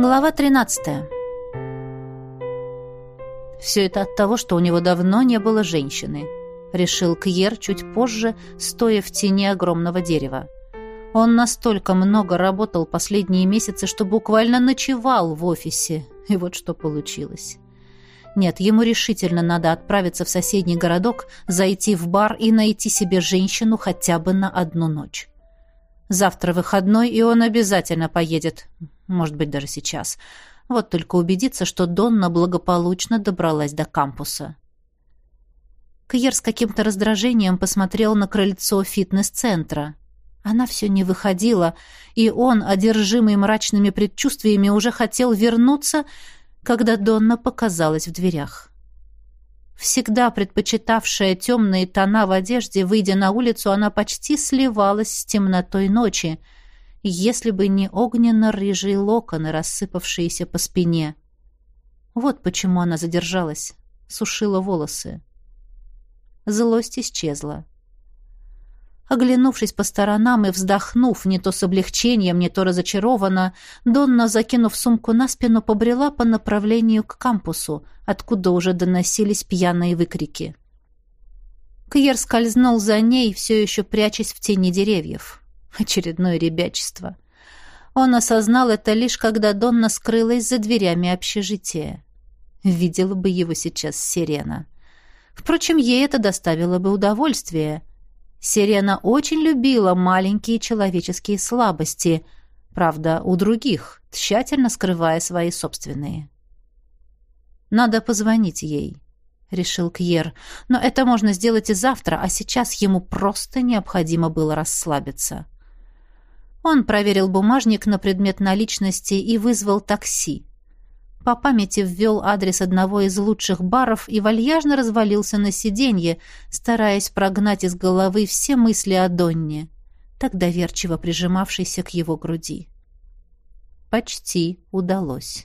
Глава 13. Все это от того, что у него давно не было женщины, решил Кьер чуть позже, стоя в тени огромного дерева. Он настолько много работал последние месяцы, что буквально ночевал в офисе. И вот что получилось. Нет, ему решительно надо отправиться в соседний городок, зайти в бар и найти себе женщину хотя бы на одну ночь. Завтра выходной, и он обязательно поедет. Может быть, даже сейчас. Вот только убедиться, что Донна благополучно добралась до кампуса. Кьер с каким-то раздражением посмотрел на крыльцо фитнес-центра. Она все не выходила, и он, одержимый мрачными предчувствиями, уже хотел вернуться, когда Донна показалась в дверях. Всегда предпочитавшая темные тона в одежде, выйдя на улицу, она почти сливалась с темнотой ночи, если бы не огненно-рыжие локоны, рассыпавшиеся по спине. Вот почему она задержалась, сушила волосы. Злость исчезла. Оглянувшись по сторонам и вздохнув не то с облегчением, не то разочарованно, Донна, закинув сумку на спину, побрела по направлению к кампусу, откуда уже доносились пьяные выкрики. Кьер скользнул за ней, все еще прячась в тени деревьев. Очередное ребячество. Он осознал это лишь когда Донна скрылась за дверями общежития. Видела бы его сейчас Сирена. Впрочем, ей это доставило бы удовольствие — Сирена очень любила маленькие человеческие слабости, правда, у других, тщательно скрывая свои собственные. «Надо позвонить ей», — решил Кьер, «но это можно сделать и завтра, а сейчас ему просто необходимо было расслабиться». Он проверил бумажник на предмет наличности и вызвал такси по памяти ввел адрес одного из лучших баров и вальяжно развалился на сиденье, стараясь прогнать из головы все мысли о Донне, так доверчиво прижимавшейся к его груди. Почти удалось.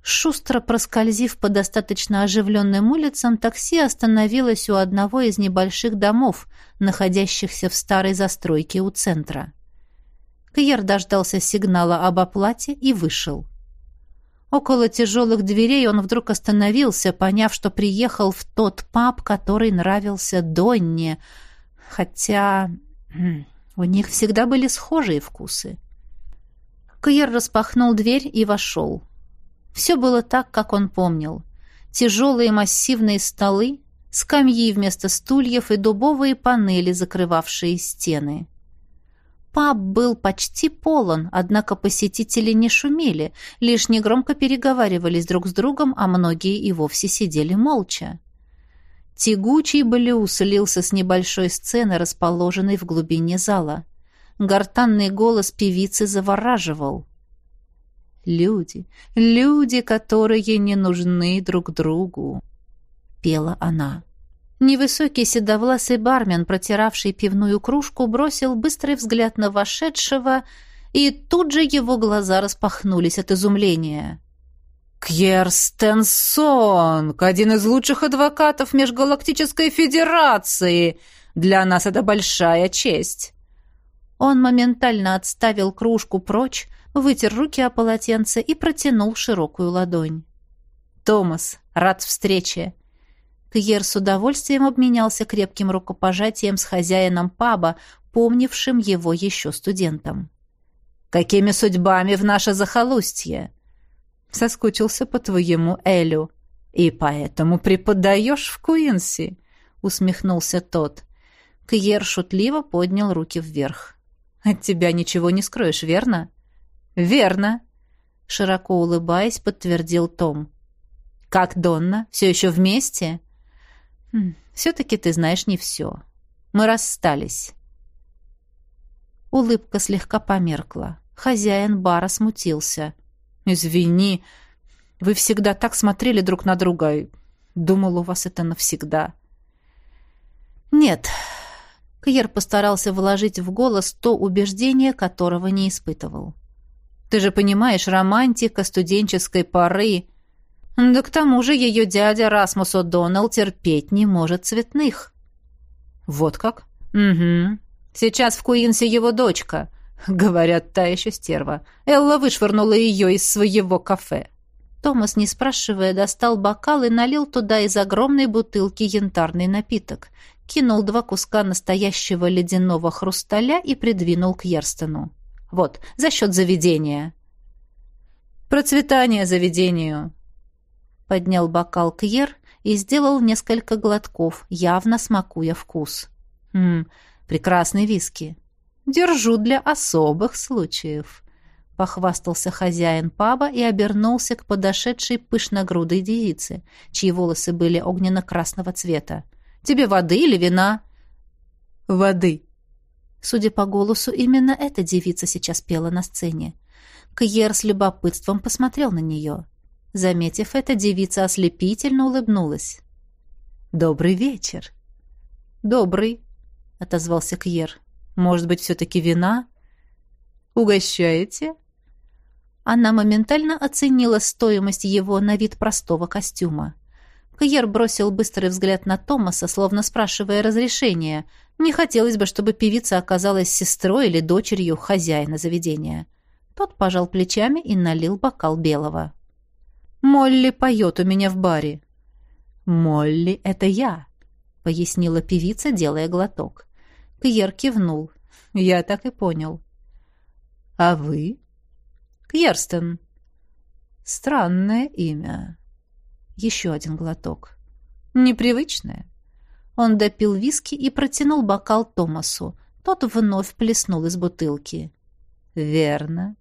Шустро проскользив по достаточно оживленным улицам, такси остановилось у одного из небольших домов, находящихся в старой застройке у центра. Кьер дождался сигнала об оплате и вышел. — Около тяжелых дверей он вдруг остановился, поняв, что приехал в тот паб, который нравился Донне, хотя у них всегда были схожие вкусы. Кьер распахнул дверь и вошел. Все было так, как он помнил. Тяжелые массивные столы, скамьи вместо стульев и дубовые панели, закрывавшие стены. Паб был почти полон, однако посетители не шумели, лишь негромко переговаривались друг с другом, а многие и вовсе сидели молча. Тягучий блюз лился с небольшой сцены, расположенной в глубине зала. Гортанный голос певицы завораживал. «Люди, люди, которые не нужны друг другу», — пела она. Невысокий седовласый бармен, протиравший пивную кружку, бросил быстрый взгляд на вошедшего, и тут же его глаза распахнулись от изумления. «Кьерстенсонг, один из лучших адвокатов Межгалактической Федерации! Для нас это большая честь!» Он моментально отставил кружку прочь, вытер руки о полотенце и протянул широкую ладонь. «Томас, рад встрече!» Кьер с удовольствием обменялся крепким рукопожатием с хозяином паба, помнившим его еще студентом. «Какими судьбами в наше захолустье?» «Соскучился по твоему Элю. И поэтому преподаешь в Куинси», — усмехнулся тот. Кьер шутливо поднял руки вверх. «От тебя ничего не скроешь, верно?» «Верно», — широко улыбаясь, подтвердил Том. «Как Донна? Все еще вместе?» Хм, «Все-таки ты знаешь не все. Мы расстались». Улыбка слегка померкла. Хозяин бара смутился. «Извини, вы всегда так смотрели друг на друга. Думал, у вас это навсегда». «Нет». Кьер постарался вложить в голос то убеждение, которого не испытывал. «Ты же понимаешь, романтика студенческой поры...» Да к тому же ее дядя Расмус О'Доннелл терпеть не может цветных. Вот как? Угу. Сейчас в Куинсе его дочка. Говорят, та еще стерва. Элла вышвырнула ее из своего кафе. Томас, не спрашивая, достал бокал и налил туда из огромной бутылки янтарный напиток. Кинул два куска настоящего ледяного хрусталя и придвинул к Ерстену. «Вот, за счет заведения». «Процветание заведению!» Поднял бокал Кьер и сделал несколько глотков, явно смакуя вкус. «Ммм, прекрасный виски. Держу для особых случаев» похвастался хозяин паба и обернулся к подошедшей пышногрудой девице, чьи волосы были огненно-красного цвета. «Тебе воды или вина?» «Воды». Судя по голосу, именно эта девица сейчас пела на сцене. Кьер с любопытством посмотрел на нее. Заметив это, девица ослепительно улыбнулась. «Добрый вечер». «Добрый», — отозвался Кьер. «Может быть, все-таки вина?» «Угощаете?» Она моментально оценила стоимость его на вид простого костюма. Кьер бросил быстрый взгляд на Томаса, словно спрашивая разрешения. Не хотелось бы, чтобы певица оказалась сестрой или дочерью хозяина заведения. Тот пожал плечами и налил бокал белого. «Молли поет у меня в баре». «Молли — это я», — пояснила певица, делая глоток. Кьер кивнул. «Я так и понял». «А вы?» Кьерстен. Странное имя. Еще один глоток. Непривычное. Он допил виски и протянул бокал Томасу. Тот вновь плеснул из бутылки. «Верно».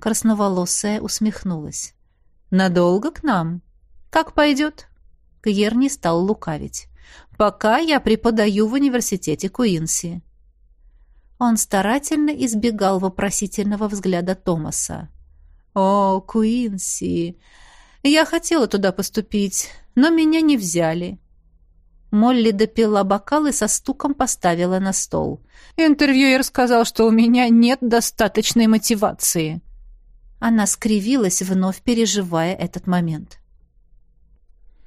Красноволосая усмехнулась. «Надолго к нам?» «Как пойдет?» Кьер не стал лукавить. «Пока я преподаю в университете Куинси». Он старательно избегал вопросительного взгляда Томаса. «О, Куинси! Я хотела туда поступить, но меня не взяли». Молли допила бокал и со стуком поставила на стол. «Интервьюер сказал, что у меня нет достаточной мотивации». Она скривилась, вновь переживая этот момент.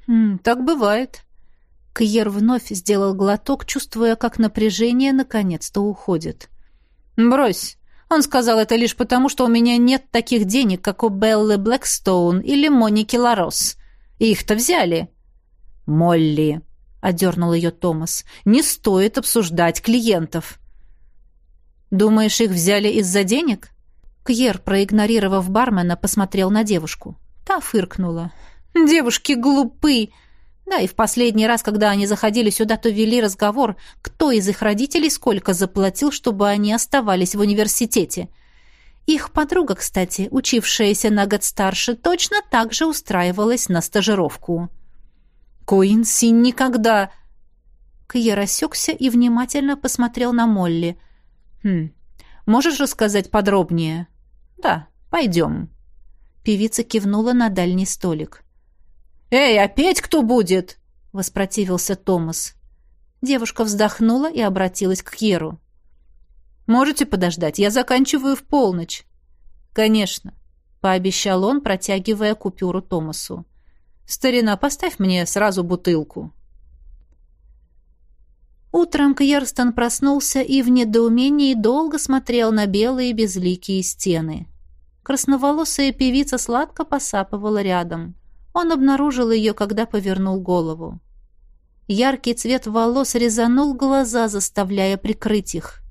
«М, «Так бывает», Кьер вновь сделал глоток, чувствуя, как напряжение наконец-то уходит. «Брось. Он сказал это лишь потому, что у меня нет таких денег, как у Беллы Блэкстоун или Моники Ларос. Их-то взяли». «Молли», — одернул ее Томас, — «не стоит обсуждать клиентов». «Думаешь, их взяли из-за денег?» Кьер, проигнорировав бармена, посмотрел на девушку. Та фыркнула. «Девушки глупы!» Да, и в последний раз, когда они заходили сюда, то вели разговор, кто из их родителей сколько заплатил, чтобы они оставались в университете. Их подруга, кстати, учившаяся на год старше, точно так же устраивалась на стажировку. Куинси никогда... Кьер осекся и внимательно посмотрел на Молли. «Хм, можешь рассказать подробнее?» «Да, пойдем». Певица кивнула на дальний столик. «Эй, опять кто будет?» — воспротивился Томас. Девушка вздохнула и обратилась к Кьеру. «Можете подождать? Я заканчиваю в полночь». «Конечно», — пообещал он, протягивая купюру Томасу. «Старина, поставь мне сразу бутылку». Утром Кьерстон проснулся и в недоумении долго смотрел на белые безликие стены. Красноволосая певица сладко посапывала рядом. Он обнаружил ее, когда повернул голову. Яркий цвет волос резанул глаза, заставляя прикрыть их.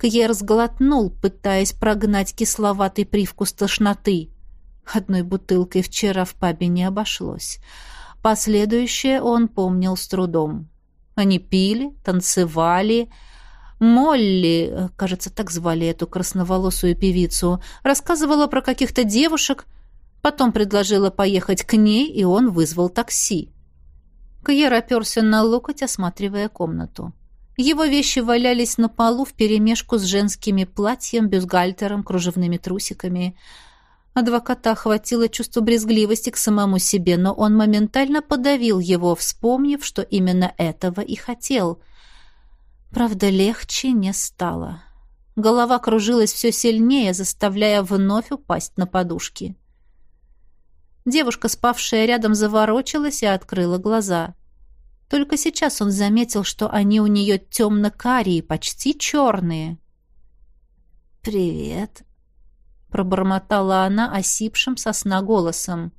Кьер сглотнул, пытаясь прогнать кисловатый привкус тошноты. Одной бутылкой вчера в пабе не обошлось. Последующее он помнил с трудом. Они пили, танцевали. Молли, кажется, так звали эту красноволосую певицу, рассказывала про каких-то девушек, Потом предложила поехать к ней, и он вызвал такси. Кьер оперся на локоть, осматривая комнату. Его вещи валялись на полу вперемешку с женскими платьем, бюстгальтером, кружевными трусиками. Адвоката охватило чувство брезгливости к самому себе, но он моментально подавил его, вспомнив, что именно этого и хотел. Правда, легче не стало. Голова кружилась все сильнее, заставляя вновь упасть на подушки. Девушка, спавшая рядом, заворочилась и открыла глаза. Только сейчас он заметил, что они у нее темно-карие, почти черные. «Привет», — пробормотала она осипшим сосна голосом.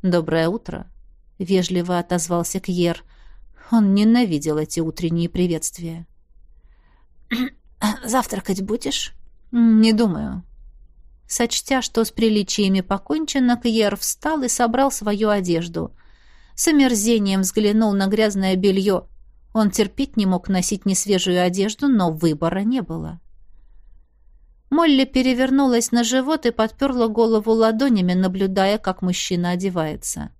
«Доброе утро», — вежливо отозвался Кьер. Он ненавидел эти утренние приветствия. «Завтракать будешь?» «Не думаю». Сочтя, что с приличиями покончено, Кьер встал и собрал свою одежду. С омерзением взглянул на грязное белье. Он терпеть не мог носить несвежую одежду, но выбора не было. Молли перевернулась на живот и подперла голову ладонями, наблюдая, как мужчина одевается.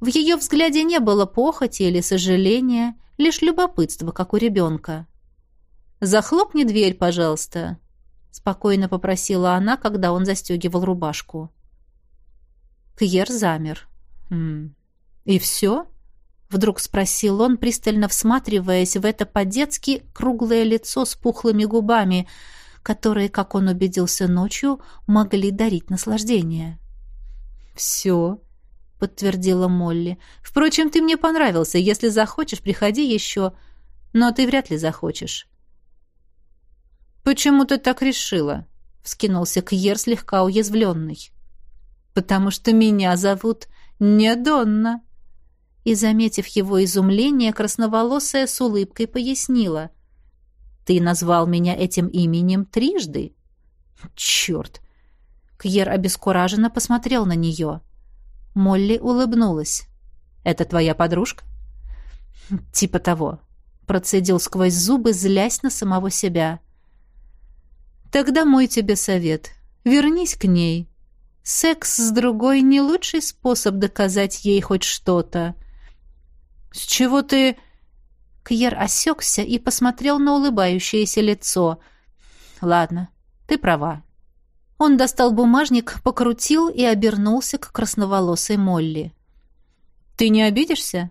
В ее взгляде не было похоти или сожаления, лишь любопытство, как у ребенка. «Захлопни дверь, пожалуйста», — спокойно попросила она, когда он застегивал рубашку. Кьер замер. «М -м. «И все?» — вдруг спросил он, пристально всматриваясь в это по-детски круглое лицо с пухлыми губами, которые, как он убедился ночью, могли дарить наслаждение. «Все», — подтвердила Молли. «Впрочем, ты мне понравился. Если захочешь, приходи еще. Но ты вряд ли захочешь». «Почему ты так решила?» — вскинулся Кьер, слегка уязвленный. «Потому что меня зовут не Донна». И, заметив его изумление, красноволосая с улыбкой пояснила. «Ты назвал меня этим именем трижды?» «Черт!» Кьер обескураженно посмотрел на нее. Молли улыбнулась. «Это твоя подружка?» «Типа того», — процедил сквозь зубы, злясь на самого себя. «Тогда мой тебе совет. Вернись к ней. Секс с другой — не лучший способ доказать ей хоть что-то». «С чего ты...» Кьер осекся и посмотрел на улыбающееся лицо. «Ладно, ты права. Он достал бумажник, покрутил и обернулся к красноволосой Молли. «Ты не обидишься?»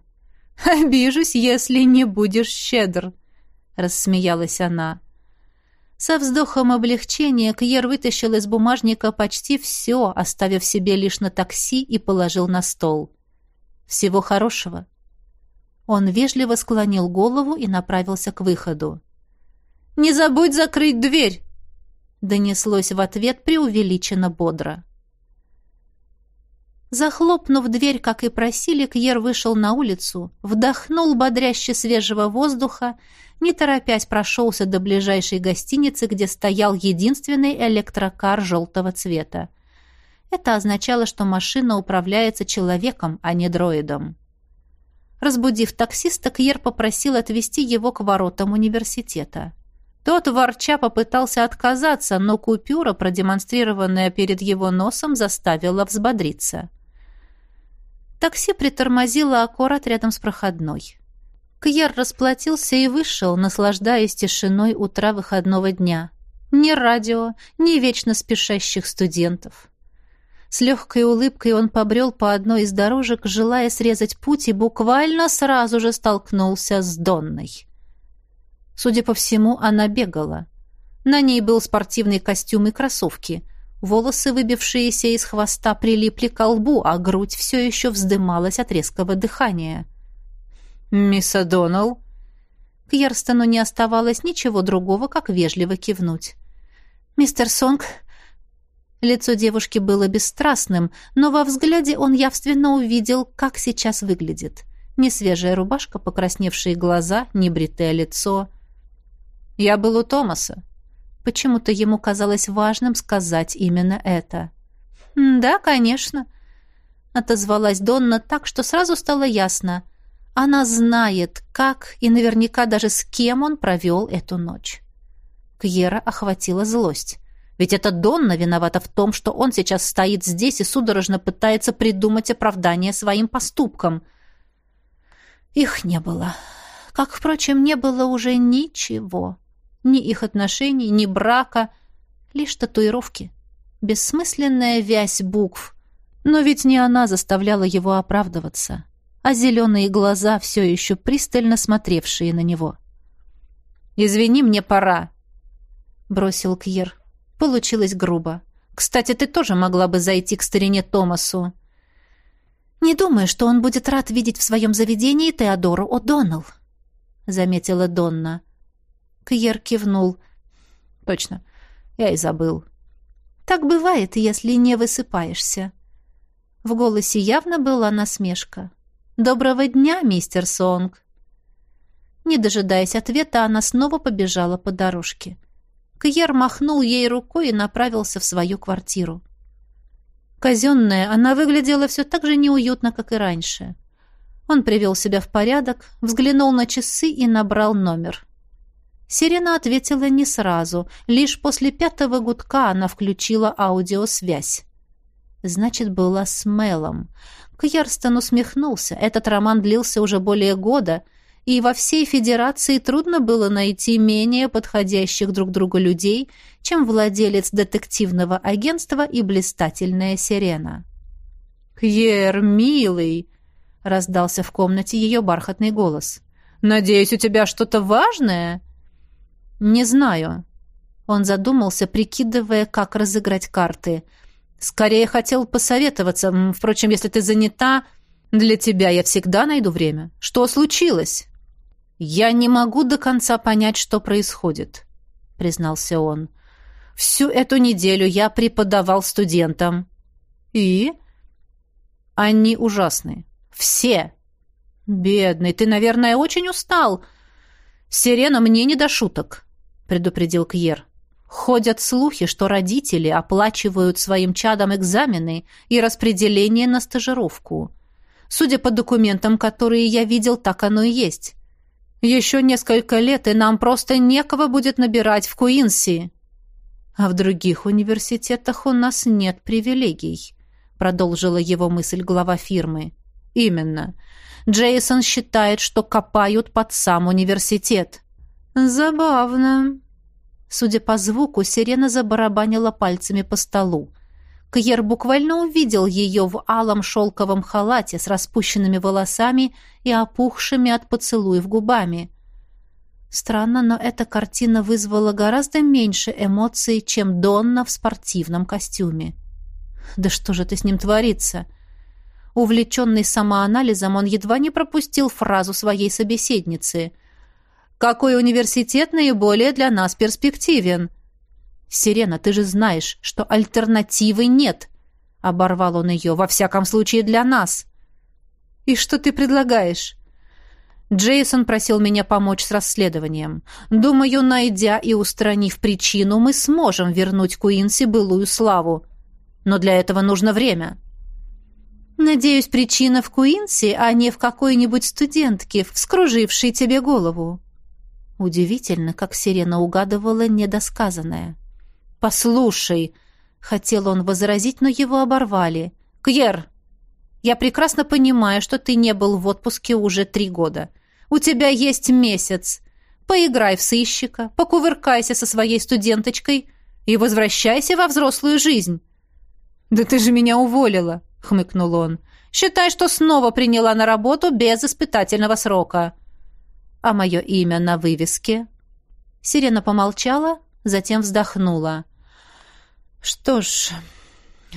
«Обижусь, если не будешь щедр», — рассмеялась она. Со вздохом облегчения Кьер вытащил из бумажника почти все, оставив себе лишь на такси и положил на стол. «Всего хорошего». Он вежливо склонил голову и направился к выходу. «Не забудь закрыть дверь!» донеслось в ответ преувеличенно бодро. Захлопнув дверь, как и просили, Кьер вышел на улицу, вдохнул бодряще свежего воздуха, не торопясь прошелся до ближайшей гостиницы, где стоял единственный электрокар желтого цвета. Это означало, что машина управляется человеком, а не дроидом. Разбудив таксиста, Кьер попросил отвезти его к воротам университета. Тот ворча попытался отказаться, но купюра, продемонстрированная перед его носом, заставила взбодриться. Такси притормозило аккурат рядом с проходной. Кьер расплатился и вышел, наслаждаясь тишиной утра выходного дня. Ни радио, ни вечно спешащих студентов. С легкой улыбкой он побрел по одной из дорожек, желая срезать путь, и буквально сразу же столкнулся с Донной. Судя по всему, она бегала. На ней был спортивный костюм и кроссовки. Волосы, выбившиеся из хвоста, прилипли к лбу, а грудь все еще вздымалась от резкого дыхания. «Мисс О'Доннелл?» Кьерстону не оставалось ничего другого, как вежливо кивнуть. «Мистер Сонг...» Лицо девушки было бесстрастным, но во взгляде он явственно увидел, как сейчас выглядит. Несвежая рубашка, покрасневшие глаза, небритое лицо. Я был у Томаса. Почему-то ему казалось важным сказать именно это. «Да, конечно», — отозвалась Донна так, что сразу стало ясно. Она знает, как и наверняка даже с кем он провел эту ночь. Кьера охватила злость. Ведь это Донна виновата в том, что он сейчас стоит здесь и судорожно пытается придумать оправдание своим поступкам. Их не было. Как, впрочем, не было уже ничего. Ни их отношений, ни брака, лишь татуировки. Бессмысленная вязь букв. Но ведь не она заставляла его оправдываться, а зеленые глаза, все еще пристально смотревшие на него. «Извини, мне пора», — бросил Кьер. Получилось грубо. «Кстати, ты тоже могла бы зайти к старине Томасу». «Не думаю, что он будет рад видеть в своем заведении Теодору О'Доннелл», — заметила Донна. Кьер кивнул. «Точно. Я и забыл. Так бывает, если не высыпаешься. В голосе явно была насмешка. «Доброго дня, мистер Сонг!» Не дожидаясь ответа, она снова побежала по дорожке. Кьер махнул ей рукой и направился в свою квартиру. Казенная, она выглядела все так же неуютно, как и раньше. Он привел себя в порядок, взглянул на часы и набрал номер. Сирена ответила не сразу. Лишь после пятого гудка она включила аудиосвязь. Значит, была с Мелом. Кьерстон усмехнулся. Этот роман длился уже более года, и во всей Федерации трудно было найти менее подходящих друг другу людей, чем владелец детективного агентства и блистательная Сирена. «Кьер, милый!» — раздался в комнате ее бархатный голос. «Надеюсь, у тебя что-то важное?» «Не знаю». Он задумался, прикидывая, как разыграть карты. «Скорее хотел посоветоваться. Впрочем, если ты занята, для тебя я всегда найду время. Что случилось?» «Я не могу до конца понять, что происходит», — признался он. «Всю эту неделю я преподавал студентам». «И?» «Они ужасны. Все». «Бедный, ты, наверное, очень устал. Сирена, мне не до шуток». — предупредил Кьер. «Ходят слухи, что родители оплачивают своим чадам экзамены и распределение на стажировку. Судя по документам, которые я видел, так оно и есть. Еще несколько лет, и нам просто некого будет набирать в Куинси. А в других университетах у нас нет привилегий», — продолжила его мысль глава фирмы. «Именно. Джейсон считает, что копают под сам университет». «Забавно». Судя по звуку, сирена забарабанила пальцами по столу. Кьер буквально увидел ее в алом шелковом халате с распущенными волосами и опухшими от поцелуев губами. Странно, но эта картина вызвала гораздо меньше эмоций, чем Донна в спортивном костюме. «Да что же ты с ним творится?» Увлеченный самоанализом, он едва не пропустил фразу своей собеседницы – какой университет наиболее для нас перспективен? Сирена, ты же знаешь, что альтернативы нет. Оборвал он ее, во всяком случае для нас. И что ты предлагаешь? Джейсон просил меня помочь с расследованием. Думаю, найдя и устранив причину, мы сможем вернуть Куинси былую славу. Но для этого нужно время. Надеюсь, причина в Куинси, а не в какой-нибудь студентке, вскружившей тебе голову. Удивительно, как сирена угадывала недосказанное. «Послушай!» — хотел он возразить, но его оборвали. «Кьер, я прекрасно понимаю, что ты не был в отпуске уже три года. У тебя есть месяц. Поиграй в сыщика, покувыркайся со своей студенточкой и возвращайся во взрослую жизнь». «Да ты же меня уволила!» — хмыкнул он. «Считай, что снова приняла на работу без испытательного срока» а мое имя на вывеске?» Сирена помолчала, затем вздохнула. «Что ж,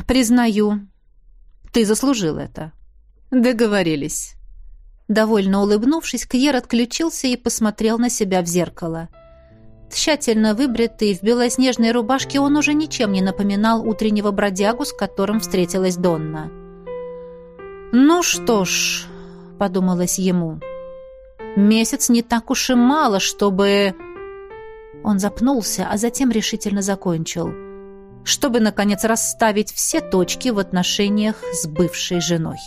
признаю, ты заслужил это». «Договорились». Довольно улыбнувшись, Кьер отключился и посмотрел на себя в зеркало. Тщательно выбритый, в белоснежной рубашке он уже ничем не напоминал утреннего бродягу, с которым встретилась Донна. «Ну что ж», — подумалось ему, — Месяц не так уж и мало, чтобы... Он запнулся, а затем решительно закончил. Чтобы, наконец, расставить все точки в отношениях с бывшей женой.